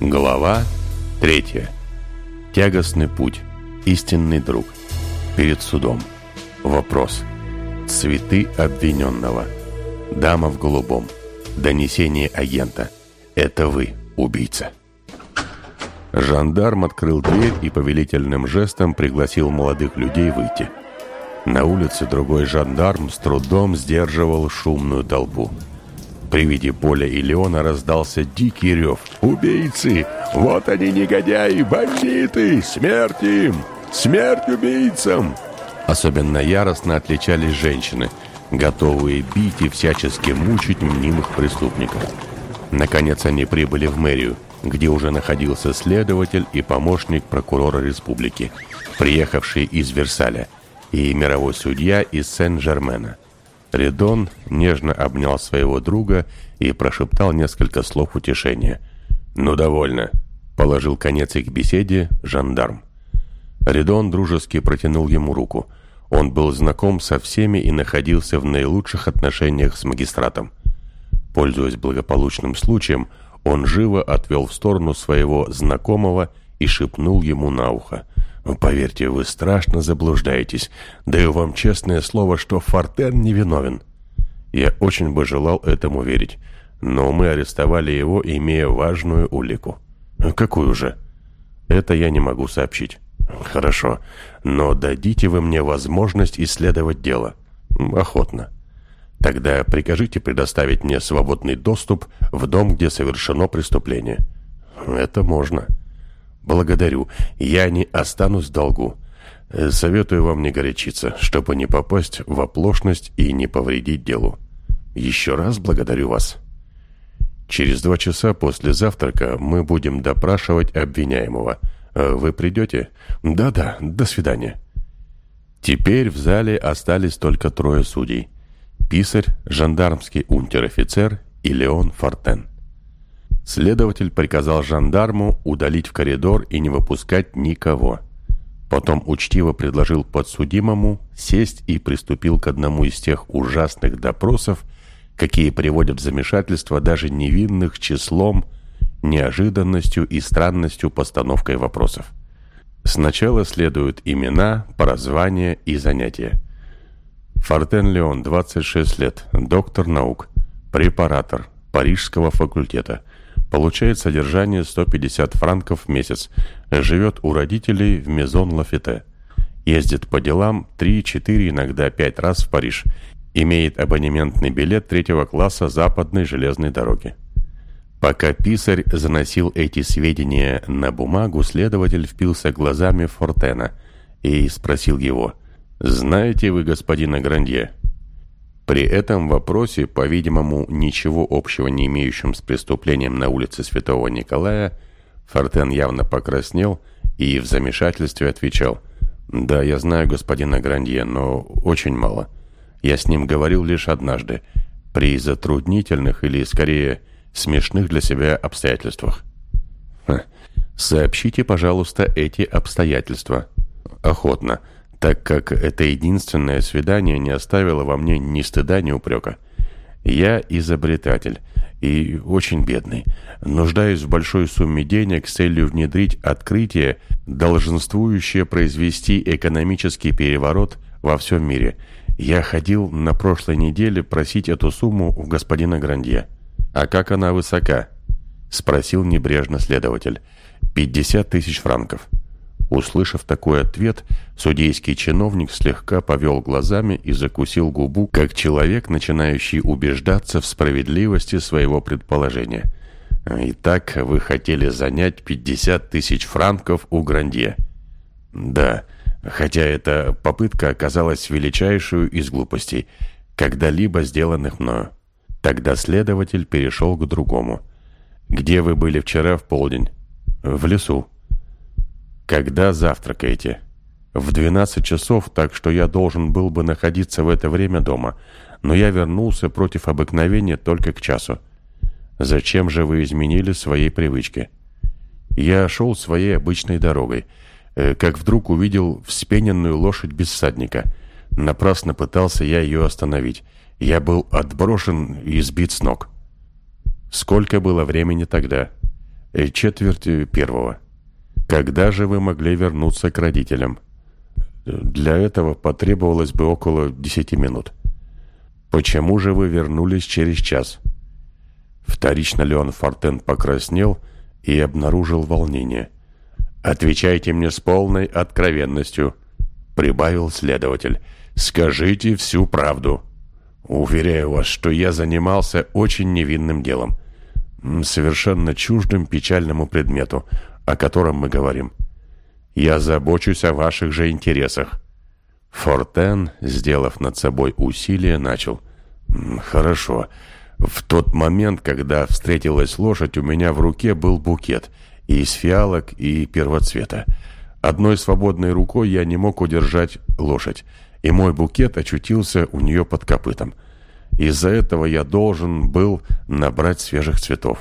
Глава третья. Тягостный путь. Истинный друг. Перед судом. Вопрос. Цветы обвиненного. Дама в голубом. Донесение агента. Это вы, убийца. Жандарм открыл дверь и повелительным жестом пригласил молодых людей выйти. На улице другой жандарм с трудом сдерживал шумную толпу. При виде Поля и Леона раздался дикий рев. «Убийцы! Вот они, негодяи! Бандиты! Смерть им! Смерть убийцам!» Особенно яростно отличались женщины, готовые бить и всячески мучить мнимых преступников. Наконец они прибыли в мэрию, где уже находился следователь и помощник прокурора республики, приехавший из Версаля, и мировой судья из Сен-Жермена. Редон нежно обнял своего друга и прошептал несколько слов утешения. «Ну, довольно», — положил конец их беседе жандарм. Редон дружески протянул ему руку. Он был знаком со всеми и находился в наилучших отношениях с магистратом. Пользуясь благополучным случаем, он живо отвел в сторону своего знакомого и шепнул ему на ухо. Поверьте, вы страшно заблуждаетесь. Даю вам честное слово, что Фортен невиновен. Я очень бы желал этому верить, но мы арестовали его, имея важную улику. Какую же? Это я не могу сообщить. Хорошо, но дадите вы мне возможность исследовать дело. Охотно. Тогда прикажите предоставить мне свободный доступ в дом, где совершено преступление. Это можно. «Благодарю. Я не останусь в долгу. Э, советую вам не горячиться, чтобы не попасть в оплошность и не повредить делу. Еще раз благодарю вас». Через два часа после завтрака мы будем допрашивать обвиняемого. Э, вы придете? Да-да, до свидания. Теперь в зале остались только трое судей. Писарь, жандармский унтер-офицер и Леон Фортен. Следователь приказал жандарму удалить в коридор и не выпускать никого. Потом учтиво предложил подсудимому сесть и приступил к одному из тех ужасных допросов, какие приводят в замешательство даже невинных числом, неожиданностью и странностью постановкой вопросов. Сначала следуют имена, прозвания и занятия. Фортен Леон, 26 лет, доктор наук, препаратор Парижского факультета – Получает содержание 150 франков в месяц. Живет у родителей в Мезон Лафите. Ездит по делам 3-4, иногда 5 раз в Париж. Имеет абонементный билет третьего класса западной железной дороги. Пока писарь заносил эти сведения на бумагу, следователь впился глазами Фортена и спросил его, «Знаете вы господина Грандье?» При этом вопросе, по-видимому, ничего общего не имеющем с преступлением на улице Святого Николая, Фортен явно покраснел и в замешательстве отвечал «Да, я знаю господина Грандье, но очень мало. Я с ним говорил лишь однажды, при затруднительных или, скорее, смешных для себя обстоятельствах». Ха. «Сообщите, пожалуйста, эти обстоятельства». «Охотно» так как это единственное свидание не оставило во мне ни стыда, ни упрека. Я изобретатель и очень бедный. Нуждаюсь в большой сумме денег с целью внедрить открытие, долженствующее произвести экономический переворот во всем мире. Я ходил на прошлой неделе просить эту сумму у господина Грандье. «А как она высока?» – спросил небрежно следователь. «Пятьдесят тысяч франков». Услышав такой ответ, судейский чиновник слегка повел глазами и закусил губу, как человек, начинающий убеждаться в справедливости своего предположения. «Итак, вы хотели занять 50 тысяч франков у Грандье?» «Да, хотя эта попытка оказалась величайшую из глупостей, когда-либо сделанных мною». Тогда следователь перешел к другому. «Где вы были вчера в полдень?» «В лесу». «Когда завтракаете?» «В 12 часов, так что я должен был бы находиться в это время дома, но я вернулся против обыкновения только к часу. Зачем же вы изменили своей привычки?» Я шел своей обычной дорогой, э, как вдруг увидел вспененную лошадь без всадника. Напрасно пытался я ее остановить. Я был отброшен и сбит с ног. Сколько было времени тогда? Э, четверть первого. Когда же вы могли вернуться к родителям? Для этого потребовалось бы около десяти минут. Почему же вы вернулись через час? Вторично Леон Фортен покраснел и обнаружил волнение. «Отвечайте мне с полной откровенностью», — прибавил следователь. «Скажите всю правду. Уверяю вас, что я занимался очень невинным делом, совершенно чуждым печальному предмету, о котором мы говорим. Я забочусь о ваших же интересах». Фортен, сделав над собой усилие, начал. «Хорошо. В тот момент, когда встретилась лошадь, у меня в руке был букет из фиалок и первоцвета. Одной свободной рукой я не мог удержать лошадь, и мой букет очутился у нее под копытом. Из-за этого я должен был набрать свежих цветов».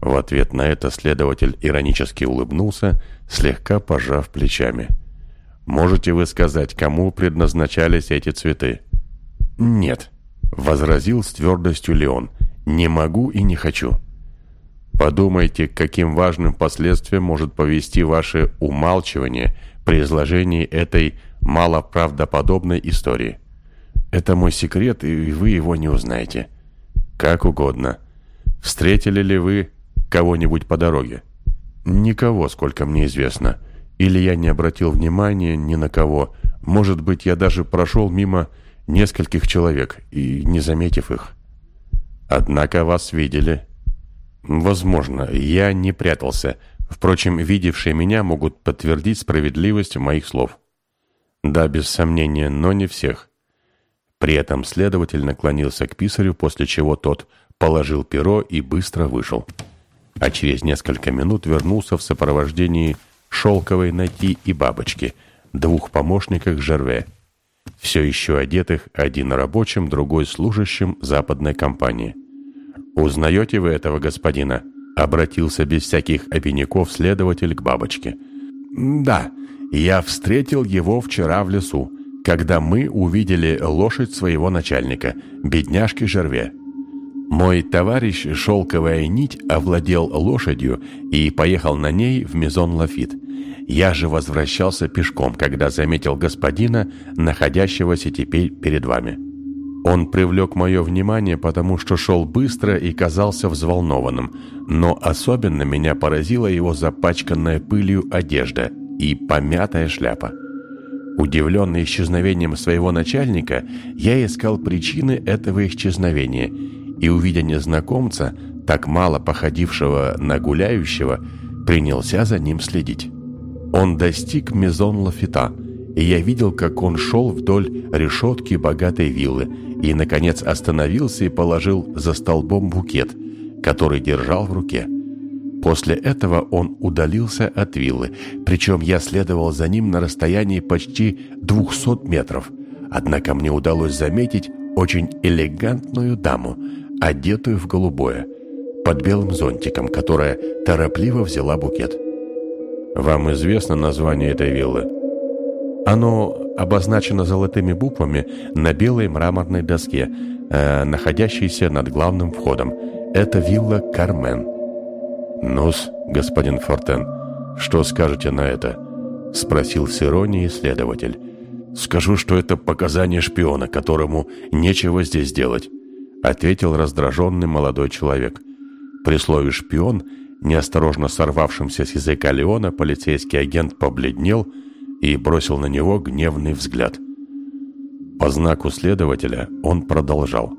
В ответ на это следователь иронически улыбнулся, слегка пожав плечами. «Можете вы сказать, кому предназначались эти цветы?» «Нет», — возразил с твердостью Леон. «Не могу и не хочу». Подумайте, к каким важным последствиям может повести ваше умалчивание при изложении этой малоправдоподобной истории. Это мой секрет, и вы его не узнаете. Как угодно. Встретили ли вы кого-нибудь по дороге? Никого, сколько мне известно. Или я не обратил внимания ни на кого. Может быть, я даже прошел мимо нескольких человек и не заметив их. Однако вас видели. Возможно, я не прятался. Впрочем, видевшие меня могут подтвердить справедливость моих слов. Да, без сомнения, но не всех. При этом следователь наклонился к писарю, после чего тот положил перо и быстро вышел. А через несколько минут вернулся в сопровождении шелковой найти и бабочки, двух помощниках Жерве, все еще одетых, один рабочим, другой служащим западной компании. «Узнаете вы этого господина?» Обратился без всяких обиняков следователь к бабочке. «Да, я встретил его вчера в лесу, когда мы увидели лошадь своего начальника, бедняжки Жерве. Мой товарищ Шелковая Нить овладел лошадью и поехал на ней в Мезон Лафит. Я же возвращался пешком, когда заметил господина, находящегося теперь перед вами. Он привлек мое внимание, потому что шел быстро и казался взволнованным, но особенно меня поразила его запачканная пылью одежда и помятая шляпа. Удивленный исчезновением своего начальника, я искал причины этого исчезновения и, увидя незнакомца, так мало походившего на гуляющего, принялся за ним следить. Он достиг Мезон Лафита, и я видел, как он шел вдоль решетки богатой виллы и, наконец, остановился и положил за столбом букет, который держал в руке. После этого он удалился от виллы, причем я следовал за ним на расстоянии почти 200 метров. Однако мне удалось заметить очень элегантную даму, одетую в голубое, под белым зонтиком, которая торопливо взяла букет. Вам известно название этой виллы? Оно обозначено золотыми буквами на белой мраморной доске, э, находящейся над главным входом. Это вилла Кармен. «Ну-с, господин Фортен, что скажете на это?» — спросил с иронией следователь. «Скажу, что это показание шпиона, которому нечего здесь делать», — ответил раздраженный молодой человек. При слове «шпион» Неосторожно сорвавшимся с языка Леона полицейский агент побледнел и бросил на него гневный взгляд. По знаку следователя он продолжал.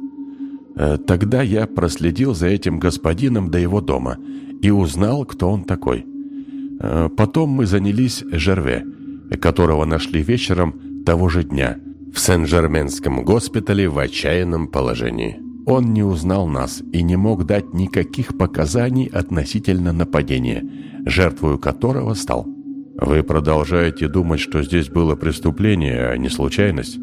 «Э, «Тогда я проследил за этим господином до его дома и узнал, кто он такой. Э, потом мы занялись Жерве, которого нашли вечером того же дня в Сен-Жерменском госпитале в отчаянном положении». Он не узнал нас и не мог дать никаких показаний относительно нападения, жертвою которого стал. Вы продолжаете думать, что здесь было преступление, а не случайность?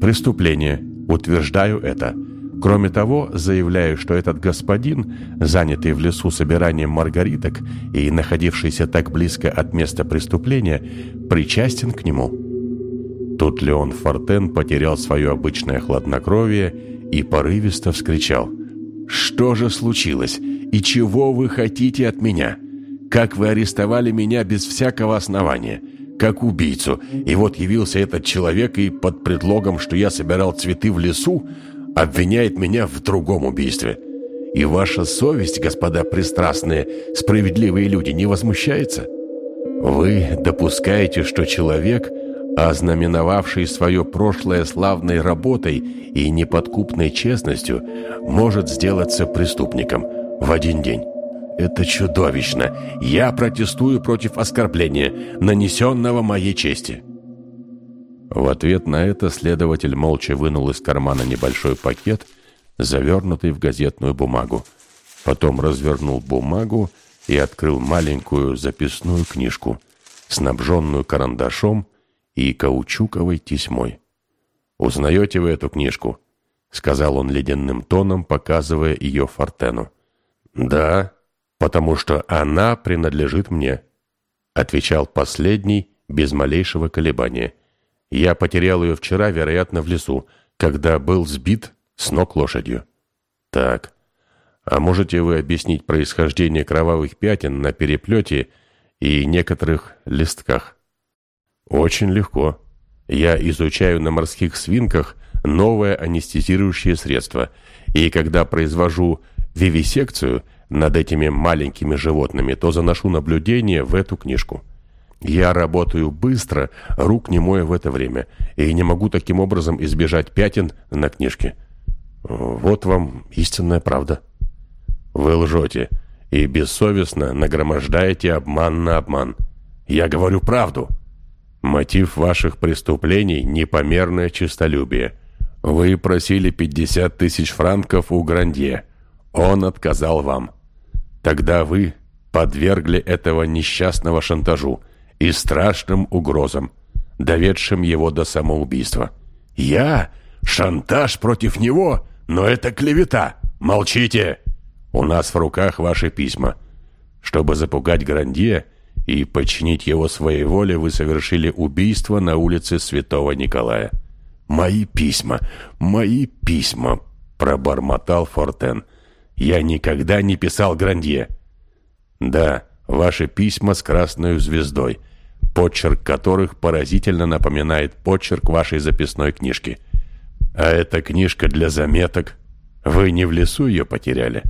Преступление. Утверждаю это. Кроме того, заявляю, что этот господин, занятый в лесу собиранием маргариток и находившийся так близко от места преступления, причастен к нему. Тут Леон Фортен потерял свое обычное хладнокровие и порывисто вскричал. Что же случилось? И чего вы хотите от меня? Как вы арестовали меня без всякого основания? Как убийцу. И вот явился этот человек и под предлогом, что я собирал цветы в лесу, обвиняет меня в другом убийстве. И ваша совесть, господа пристрастные, справедливые люди, не возмущается? Вы допускаете, что человек, ознаменовавший свое прошлое славной работой и неподкупной честностью, может сделаться преступником в один день? Это чудовищно. Я протестую против оскорбления, нанесенного моей чести. В ответ на это следователь молча вынул из кармана небольшой пакет, завернутый в газетную бумагу. Потом развернул бумагу и открыл маленькую записную книжку, снабженную карандашом и каучуковой тесьмой. «Узнаете вы эту книжку?» — сказал он ледяным тоном, показывая ее Фортену. «Да, потому что она принадлежит мне», — отвечал последний без малейшего колебания. Я потерял ее вчера, вероятно, в лесу, когда был сбит с ног лошадью. Так, а можете вы объяснить происхождение кровавых пятен на переплете и некоторых листках? Очень легко. Я изучаю на морских свинках новое анестезирующее средство, и когда произвожу вивисекцию над этими маленькими животными, то заношу наблюдение в эту книжку. Я работаю быстро, рук не мою в это время, и не могу таким образом избежать пятен на книжке. Вот вам истинная правда. Вы лжете и бессовестно нагромождаете обман на обман. Я говорю правду. Мотив ваших преступлений — непомерное честолюбие. Вы просили 50 тысяч франков у Грандье. Он отказал вам. Тогда вы подвергли этого несчастного шантажу — и страшным угрозам, доведшим его до самоубийства. «Я? Шантаж против него? Но это клевета! Молчите! У нас в руках ваши письма. Чтобы запугать Грандье и подчинить его своей воле, вы совершили убийство на улице Святого Николая». «Мои письма! Мои письма!» — пробормотал Фортен. «Я никогда не писал Грандье». «Да, ваши письма с красной звездой почерк которых поразительно напоминает почерк вашей записной книжки. А эта книжка для заметок. Вы не в лесу ее потеряли?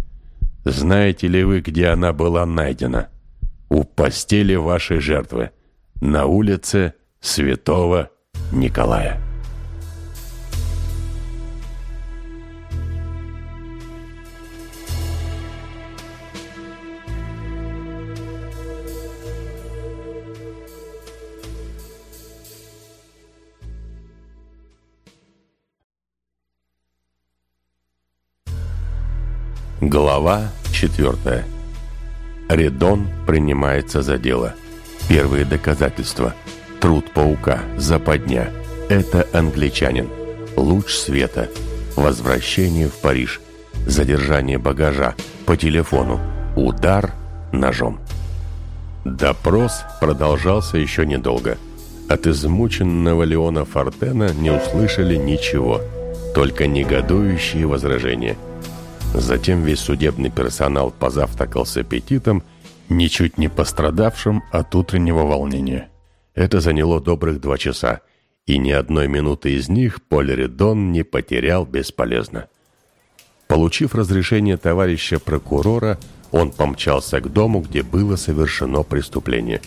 Знаете ли вы, где она была найдена? У постели вашей жертвы. На улице Святого Николая. Глава 4. Редон принимается за дело. Первые доказательства. Труд паука, западня. Это англичанин. Луч света. Возвращение в Париж. Задержание багажа. По телефону. Удар ножом. Допрос продолжался еще недолго. От измученного Леона Фортена не услышали ничего, только негодующие возражения – Затем весь судебный персонал позавтракал с аппетитом, ничуть не пострадавшим от утреннего волнения. Это заняло добрых два часа, и ни одной минуты из них Поль Редон не потерял бесполезно. Получив разрешение товарища прокурора, он помчался к дому, где было совершено преступление.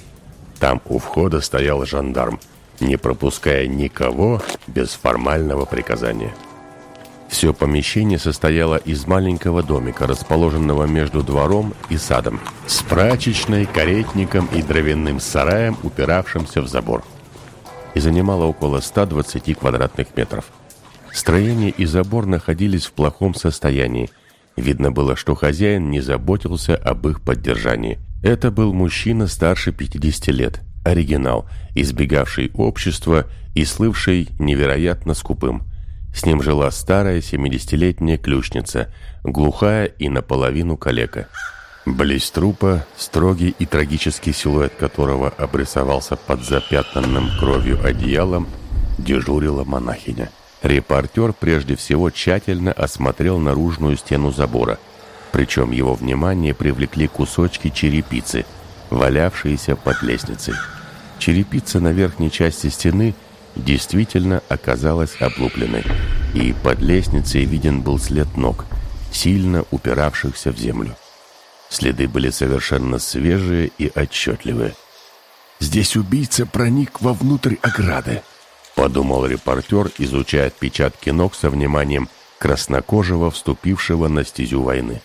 Там у входа стоял жандарм, не пропуская никого без формального приказания. Все помещение состояло из маленького домика, расположенного между двором и садом, с прачечной, каретником и дровяным сараем, упиравшимся в забор. И занимало около 120 квадратных метров. Строение и забор находились в плохом состоянии. Видно было, что хозяин не заботился об их поддержании. Это был мужчина старше 50 лет, оригинал, избегавший общества и слывший невероятно скупым – с ним жила старая 70-летняя ключница, глухая и наполовину калека. Близ трупа, строгий и трагический силуэт которого обрисовался под запятнанным кровью одеялом, дежурила монахиня. Репортер прежде всего тщательно осмотрел наружную стену забора, причем его внимание привлекли кусочки черепицы, валявшиеся под лестницей. Черепица на верхней части стены действительно оказалась облупленной, и под лестницей виден был след ног, сильно упиравшихся в землю. Следы были совершенно свежие и отчетливые. «Здесь убийца проник вовнутрь ограды», — подумал репортер, изучая отпечатки ног со вниманием краснокожего, вступившего на стезю войны.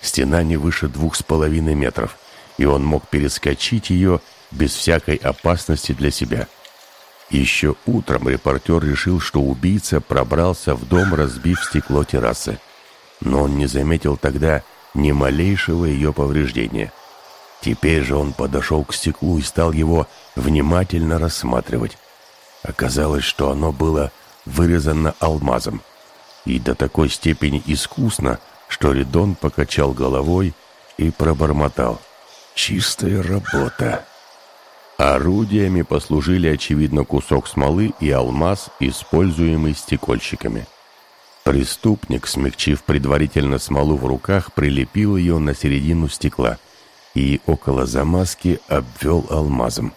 Стена не выше двух с половиной метров, и он мог перескочить ее без всякой опасности для себя. Еще утром репортер решил, что убийца пробрался в дом, разбив стекло террасы. Но он не заметил тогда ни малейшего ее повреждения. Теперь же он подошел к стеклу и стал его внимательно рассматривать. Оказалось, что оно было вырезано алмазом. И до такой степени искусно, что Ридон покачал головой и пробормотал. «Чистая работа!» Орудиями послужили, очевидно, кусок смолы и алмаз, используемый стекольщиками. Преступник, смягчив предварительно смолу в руках, прилепил ее на середину стекла и около замазки обвел алмазом.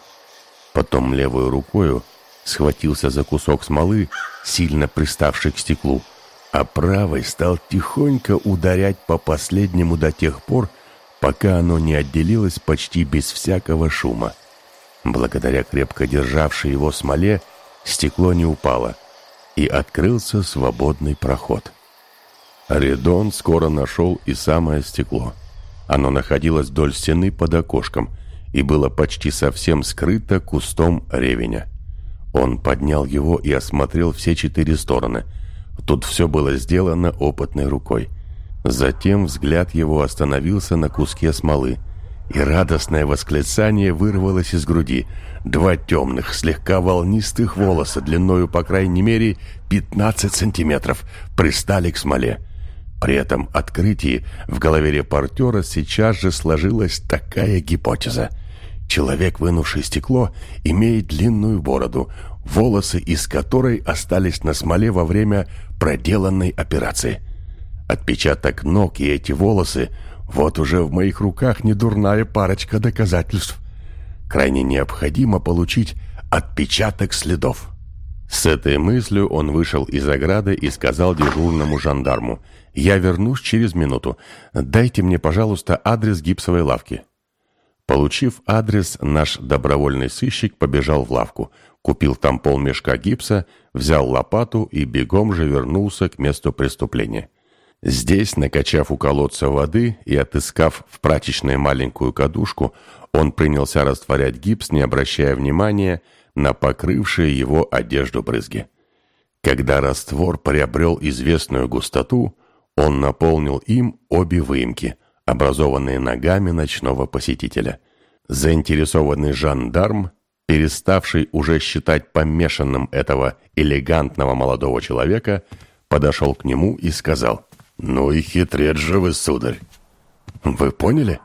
Потом левой рукою схватился за кусок смолы, сильно приставший к стеклу, а правой стал тихонько ударять по последнему до тех пор, пока оно не отделилось почти без всякого шума. Благодаря крепко державшей его смоле стекло не упало, и открылся свободный проход. Редон скоро нашел и самое стекло. Оно находилось вдоль стены под окошком и было почти совсем скрыто кустом ревеня. Он поднял его и осмотрел все четыре стороны. Тут все было сделано опытной рукой. Затем взгляд его остановился на куске смолы – и радостное восклицание вырвалось из груди. Два темных, слегка волнистых волоса, длиною, по крайней мере, 15 сантиметров, пристали к смоле. При этом открытии в голове репортера сейчас же сложилась такая гипотеза. Человек, вынувший стекло, имеет длинную бороду, волосы из которой остались на смоле во время проделанной операции. Отпечаток ног и эти волосы вот уже в моих руках недурная парочка доказательств. Крайне необходимо получить отпечаток следов. С этой мыслью он вышел из ограды и сказал дежурному жандарму, «Я вернусь через минуту. Дайте мне, пожалуйста, адрес гипсовой лавки». Получив адрес, наш добровольный сыщик побежал в лавку, купил там полмешка гипса, взял лопату и бегом же вернулся к месту преступления. Здесь, накачав у колодца воды и отыскав в прачечной маленькую кадушку, он принялся растворять гипс, не обращая внимания на покрывшие его одежду брызги. Когда раствор приобрел известную густоту, он наполнил им обе выемки, образованные ногами ночного посетителя. Заинтересованный жандарм, переставший уже считать помешанным этого элегантного молодого человека, подошел к нему и сказал – «Ну и хитрец же вы, сударь!» «Вы поняли?»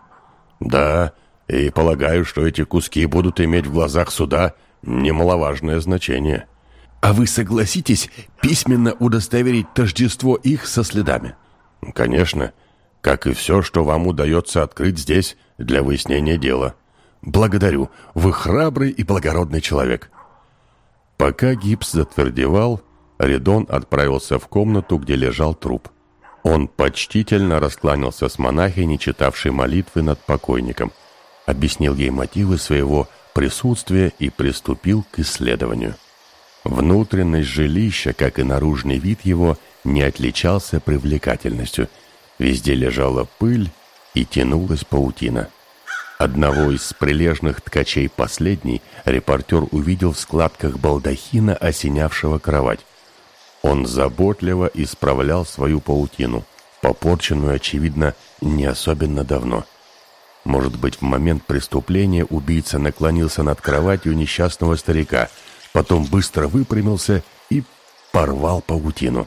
«Да, и полагаю, что эти куски будут иметь в глазах суда немаловажное значение». «А вы согласитесь письменно удостоверить тождество их со следами?» «Конечно, как и все, что вам удается открыть здесь для выяснения дела». «Благодарю, вы храбрый и благородный человек». Пока гипс затвердевал, Редон отправился в комнату, где лежал труп. Он почтительно раскланялся с монахиней, читавшей молитвы над покойником, объяснил ей мотивы своего присутствия и приступил к исследованию. Внутренность жилища, как и наружный вид его, не отличался привлекательностью. Везде лежала пыль и тянулась паутина. Одного из прилежных ткачей последней репортер увидел в складках балдахина, осенявшего кровать. Он заботливо исправлял свою паутину, попорченную, очевидно, не особенно давно. Может быть, в момент преступления убийца наклонился над кроватью несчастного старика, потом быстро выпрямился и порвал паутину.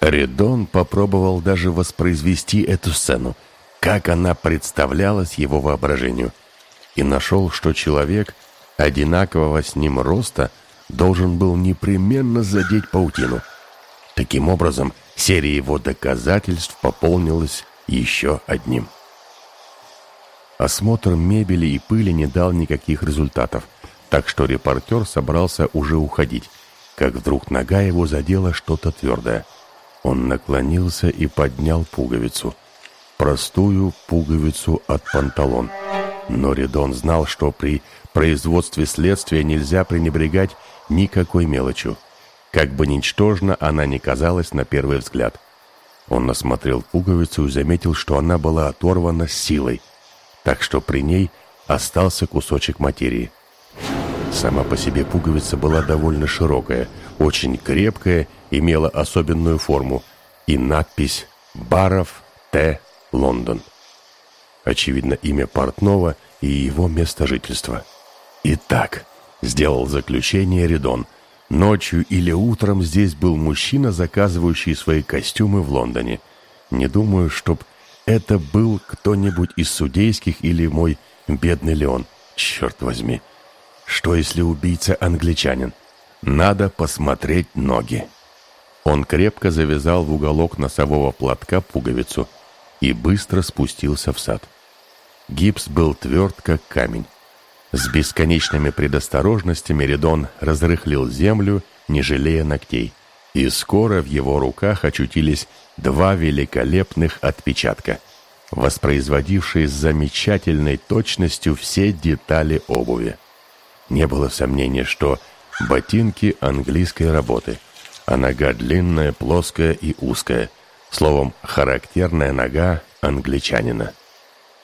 Редон попробовал даже воспроизвести эту сцену, как она представлялась его воображению, и нашел, что человек одинакового с ним роста должен был непременно задеть паутину. Таким образом, серия его доказательств пополнилась еще одним. Осмотр мебели и пыли не дал никаких результатов, так что репортер собрался уже уходить, как вдруг нога его задела что-то твердое. Он наклонился и поднял пуговицу. Простую пуговицу от панталон. Но Редон знал, что при производстве следствия нельзя пренебрегать никакой мелочью. Как бы ничтожно она ни казалась на первый взгляд. Он осмотрел пуговицу и заметил, что она была оторвана силой – так что при ней остался кусочек материи. Сама по себе пуговица была довольно широкая, очень крепкая, имела особенную форму и надпись «Баров Т. Лондон». Очевидно, имя портного и его место жительства. Итак, сделал заключение Редон. Ночью или утром здесь был мужчина, заказывающий свои костюмы в Лондоне. Не думаю, чтоб это был кто-нибудь из судейских или мой бедный Леон. Черт возьми. Что если убийца англичанин? Надо посмотреть ноги. Он крепко завязал в уголок носового платка пуговицу и быстро спустился в сад. Гипс был тверд, как камень. С бесконечными предосторожностями Редон разрыхлил землю, не жалея ногтей и скоро в его руках очутились два великолепных отпечатка, воспроизводившие с замечательной точностью все детали обуви. Не было сомнения, что ботинки английской работы, а нога длинная, плоская и узкая, словом, характерная нога англичанина.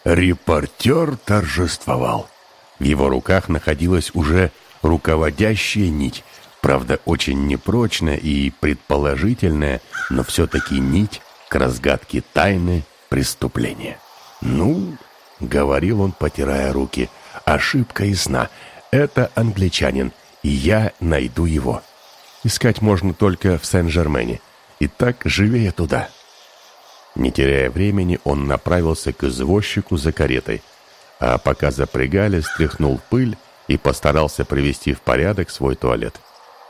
Репортер торжествовал. В его руках находилась уже руководящая нить, Правда, очень непрочная и предположительная, но все-таки нить к разгадке тайны преступления. «Ну», — говорил он, потирая руки, — «ошибка ясна. Это англичанин, и я найду его. Искать можно только в Сен-Жермене. Итак, живее туда». Не теряя времени, он направился к извозчику за каретой, а пока запрягали, стряхнул пыль и постарался привести в порядок свой туалет.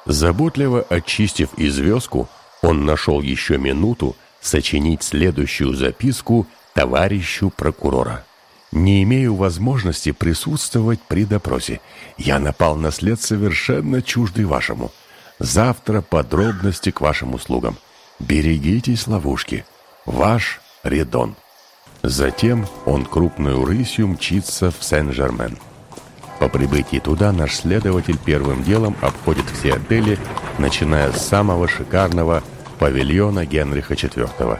Заботливо очистив известку, он нашел еще минуту сочинить следующую записку товарищу прокурора. «Не имею возможности присутствовать при допросе. Я напал на след совершенно чуждый вашему. Завтра подробности к вашим услугам. Берегитесь ловушки. Ваш Редон». Затем он крупную рысью мчится в Сен-Жермен. По прибытии туда наш следователь первым делом обходит все отели, начиная с самого шикарного павильона Генриха IV.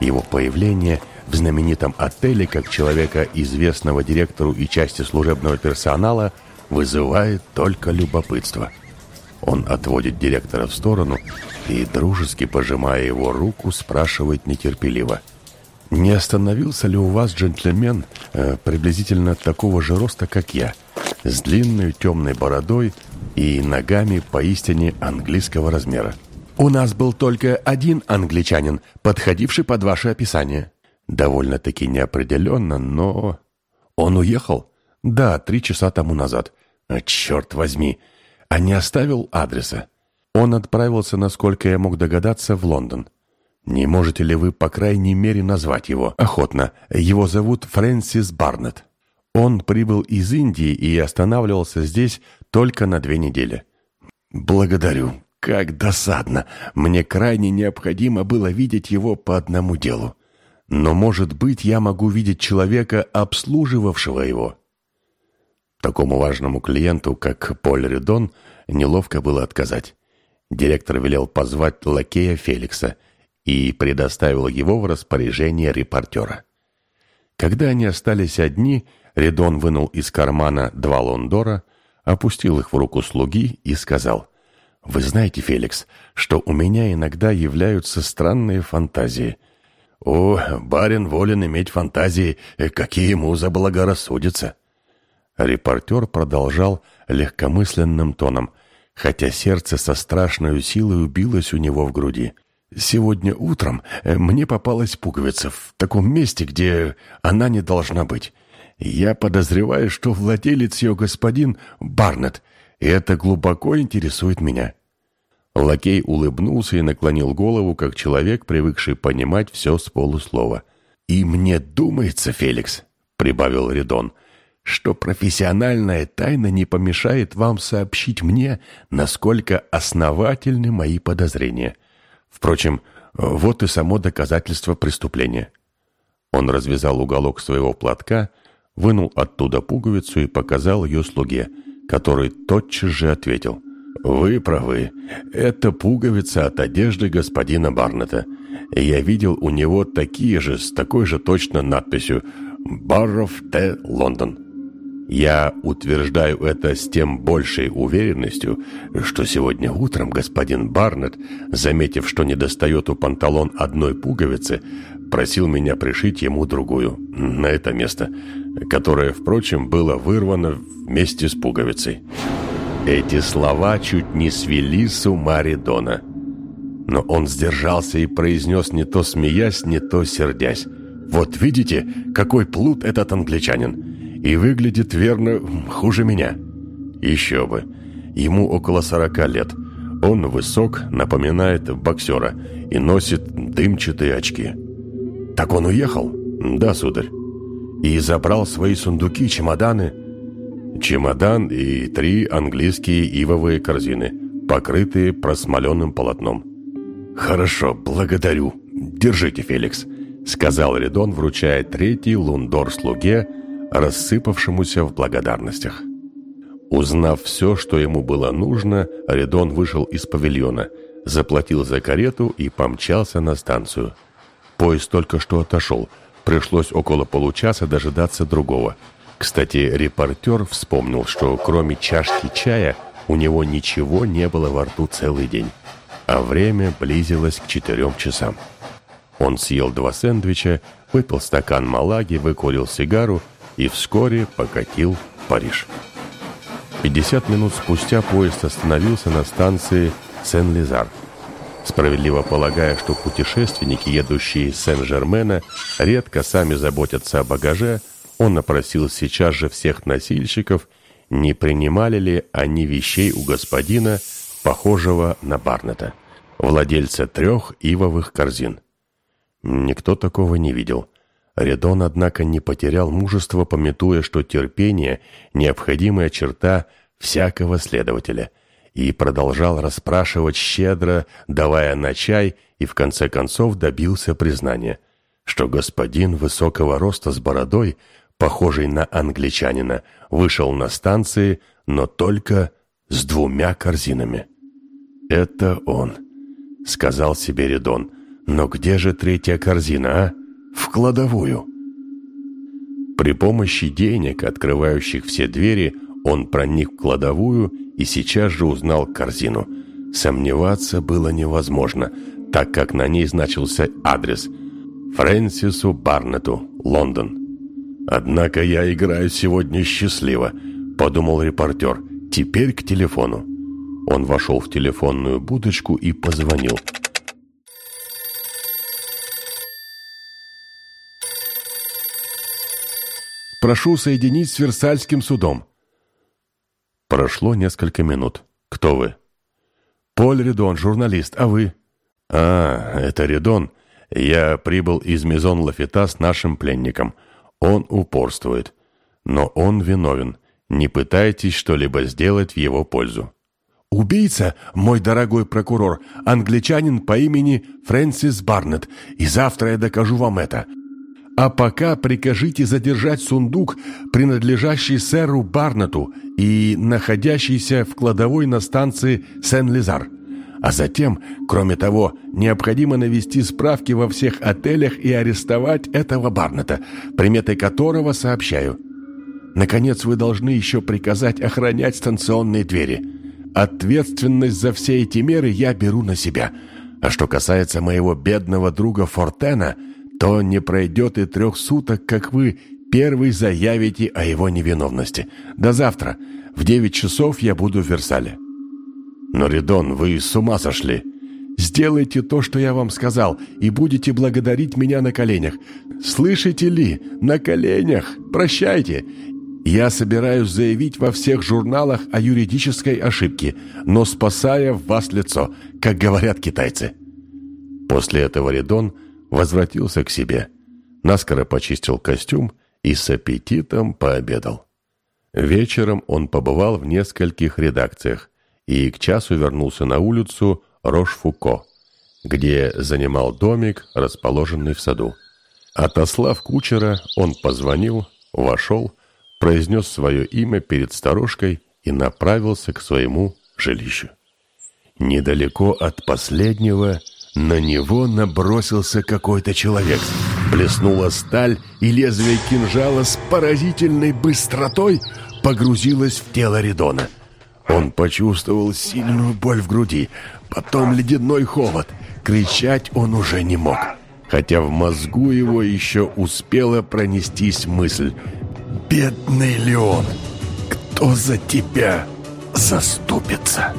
Его появление в знаменитом отеле как человека, известного директору и части служебного персонала, вызывает только любопытство. Он отводит директора в сторону и, дружески пожимая его руку, спрашивает нетерпеливо. «Не остановился ли у вас джентльмен э, приблизительно такого же роста, как я?» с длинной темной бородой и ногами поистине английского размера. «У нас был только один англичанин, подходивший под ваше описание». Довольно-таки неопределенно, но... «Он уехал?» «Да, три часа тому назад». А, «Черт возьми! А не оставил адреса?» Он отправился, насколько я мог догадаться, в Лондон. «Не можете ли вы, по крайней мере, назвать его?» «Охотно. Его зовут Фрэнсис Барнетт». Он прибыл из Индии и останавливался здесь только на две недели. «Благодарю. Как досадно. Мне крайне необходимо было видеть его по одному делу. Но, может быть, я могу видеть человека, обслуживавшего его». Такому важному клиенту, как Поль Редон, неловко было отказать. Директор велел позвать лакея Феликса и предоставил его в распоряжение репортера. Когда они остались одни, Редон вынул из кармана два лондора, опустил их в руку слуги и сказал, «Вы знаете, Феликс, что у меня иногда являются странные фантазии». «О, барин волен иметь фантазии, какие ему заблагорассудятся». Репортер продолжал легкомысленным тоном, хотя сердце со страшной силой убилось у него в груди. «Сегодня утром мне попалась пуговица в таком месте, где она не должна быть. Я подозреваю, что владелец ее господин Барнетт. и это глубоко интересует меня». Лакей улыбнулся и наклонил голову, как человек, привыкший понимать все с полуслова. «И мне думается, Феликс», — прибавил Редон, — «что профессиональная тайна не помешает вам сообщить мне, насколько основательны мои подозрения. Впрочем, вот и само доказательство преступления». Он развязал уголок своего платка, вынул оттуда пуговицу и показал ее слуге, который тотчас же ответил — «Вы правы. Это пуговица от одежды господина Барнета. Я видел у него такие же, с такой же точно надписью «Барров Т. Лондон». Я утверждаю это с тем большей уверенностью, что сегодня утром господин Барнет, заметив, что недостает у панталон одной пуговицы, просил меня пришить ему другую, на это место, которое, впрочем, было вырвано вместе с пуговицей. Эти слова чуть не свели с ума Ридона. Но он сдержался и произнес не то смеясь, не то сердясь. «Вот видите, какой плут этот англичанин! И выглядит, верно, хуже меня!» «Еще бы! Ему около сорока лет. Он высок, напоминает боксера, и носит дымчатые очки». «Так он уехал?» «Да, сударь. И забрал свои сундуки, чемоданы?» чемодан и три английские ивовые корзины, покрытые просмоленным полотном. «Хорошо, благодарю. Держите, Феликс», — сказал Редон, вручая третий лундор слуге, рассыпавшемуся в благодарностях. Узнав все, что ему было нужно, Редон вышел из павильона, заплатил за карету и помчался на станцию. Поезд только что отошел, пришлось около получаса дожидаться другого — кстати, репортер вспомнил, что кроме чашки чая у него ничего не было во рту целый день, а время близилось к четырем часам. Он съел два сэндвича, выпил стакан малаги, выкурил сигару и вскоре покатил Париж. 50 минут спустя поезд остановился на станции Сен-Лизар. Справедливо полагая, что путешественники, едущие из Сен-Жермена, редко сами заботятся о багаже, он опросил сейчас же всех носильщиков, не принимали ли они вещей у господина, похожего на Барнета, владельца трех ивовых корзин. Никто такого не видел. Редон, однако, не потерял мужества, пометуя, что терпение – необходимая черта всякого следователя, и продолжал расспрашивать щедро, давая на чай, и в конце концов добился признания, что господин высокого роста с бородой – похожий на англичанина, вышел на станции, но только с двумя корзинами. «Это он», — сказал себе Редон. «Но где же третья корзина, а? В кладовую». При помощи денег, открывающих все двери, он проник в кладовую и сейчас же узнал корзину. Сомневаться было невозможно, так как на ней значился адрес Фрэнсису Барнету, Лондон. «Однако я играю сегодня счастливо», — подумал репортер. «Теперь к телефону». Он вошел в телефонную будочку и позвонил. «Прошу соединить с Версальским судом». Прошло несколько минут. «Кто вы?» «Поль Редон, журналист. А вы?» «А, это Редон. Я прибыл из Мезон Лафита с нашим пленником». Он упорствует. Но он виновен. Не пытайтесь что-либо сделать в его пользу. «Убийца, мой дорогой прокурор, англичанин по имени Фрэнсис Барнетт, и завтра я докажу вам это. А пока прикажите задержать сундук, принадлежащий сэру Барнетту и находящийся в кладовой на станции Сен-Лизар. А затем, кроме того, необходимо навести справки во всех отелях и арестовать этого Барнета, приметой которого сообщаю. Наконец, вы должны еще приказать охранять станционные двери. Ответственность за все эти меры я беру на себя. А что касается моего бедного друга Фортена, то не пройдет и трех суток, как вы первый заявите о его невиновности. До завтра. В девять часов я буду в Версале. «Но, Ридон, вы с ума сошли!» «Сделайте то, что я вам сказал, и будете благодарить меня на коленях. Слышите ли? На коленях! Прощайте! Я собираюсь заявить во всех журналах о юридической ошибке, но спасая в вас лицо, как говорят китайцы». После этого Ридон возвратился к себе, наскоро почистил костюм и с аппетитом пообедал. Вечером он побывал в нескольких редакциях и к часу вернулся на улицу Рош-Фуко, где занимал домик, расположенный в саду. Отослав кучера, он позвонил, вошел, произнес свое имя перед сторожкой и направился к своему жилищу. Недалеко от последнего на него набросился какой-то человек. Блеснула сталь, и лезвие кинжала с поразительной быстротой погрузилось в тело Ридона. Он почувствовал сильную боль в груди, потом ледяной холод. Кричать он уже не мог, хотя в мозгу его еще успела пронестись мысль «Бедный Леон, кто за тебя заступится?»